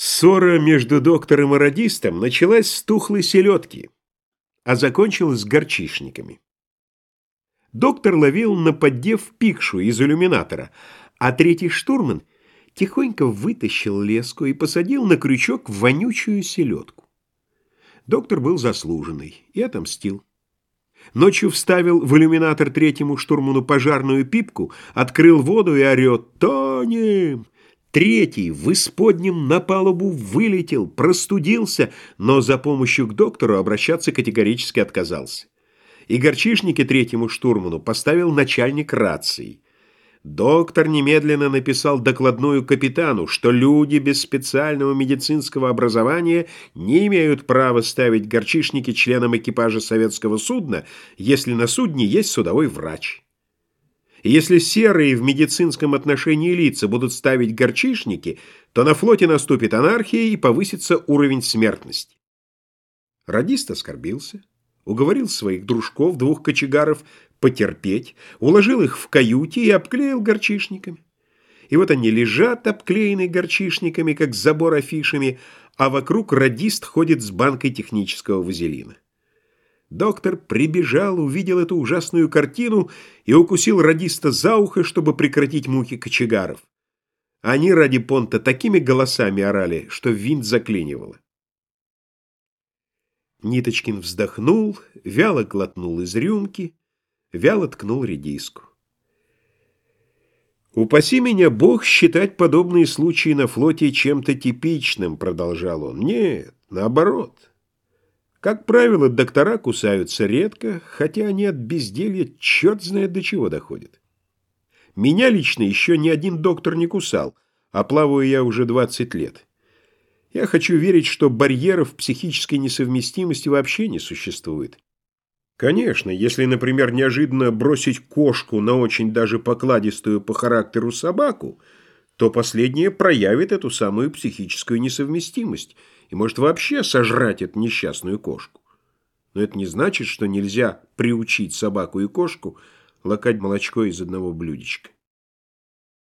Ссора между доктором и радистом началась с тухлой селедки, а закончилась с горчишниками. Доктор ловил на поддев пикшу из иллюминатора, а третий штурман тихонько вытащил леску и посадил на крючок вонючую селедку. Доктор был заслуженный и отомстил. Ночью вставил в иллюминатор третьему штурману пожарную пипку, открыл воду и орет «Тонем!» Третий в исподнем на палубу вылетел, простудился, но за помощью к доктору обращаться категорически отказался. И горчишники третьему штурману поставил начальник рации. Доктор немедленно написал докладную капитану, что люди без специального медицинского образования не имеют права ставить горчишники членам экипажа советского судна, если на судне есть судовой врач. Если серые в медицинском отношении лица будут ставить горчишники, то на флоте наступит анархия и повысится уровень смертности. Радист оскорбился, уговорил своих дружков, двух кочегаров, потерпеть, уложил их в каюте и обклеил горчишниками. И вот они лежат, обклеенные горчишниками, как забор афишами, а вокруг радист ходит с банкой технического вазелина. Доктор прибежал, увидел эту ужасную картину и укусил радиста за ухо, чтобы прекратить муки кочегаров. Они ради понта такими голосами орали, что винт заклинивало. Ниточкин вздохнул, вяло глотнул из рюмки, вяло ткнул редиску. «Упаси меня, Бог, считать подобные случаи на флоте чем-то типичным», — продолжал он. «Нет, наоборот». Как правило, доктора кусаются редко, хотя они от безделья черт знает до чего доходят. Меня лично еще ни один доктор не кусал, а плаваю я уже 20 лет. Я хочу верить, что барьеров психической несовместимости вообще не существует. Конечно, если, например, неожиданно бросить кошку на очень даже покладистую по характеру собаку, то последняя проявит эту самую психическую несовместимость – и может вообще сожрать эту несчастную кошку. Но это не значит, что нельзя приучить собаку и кошку лакать молочко из одного блюдечка.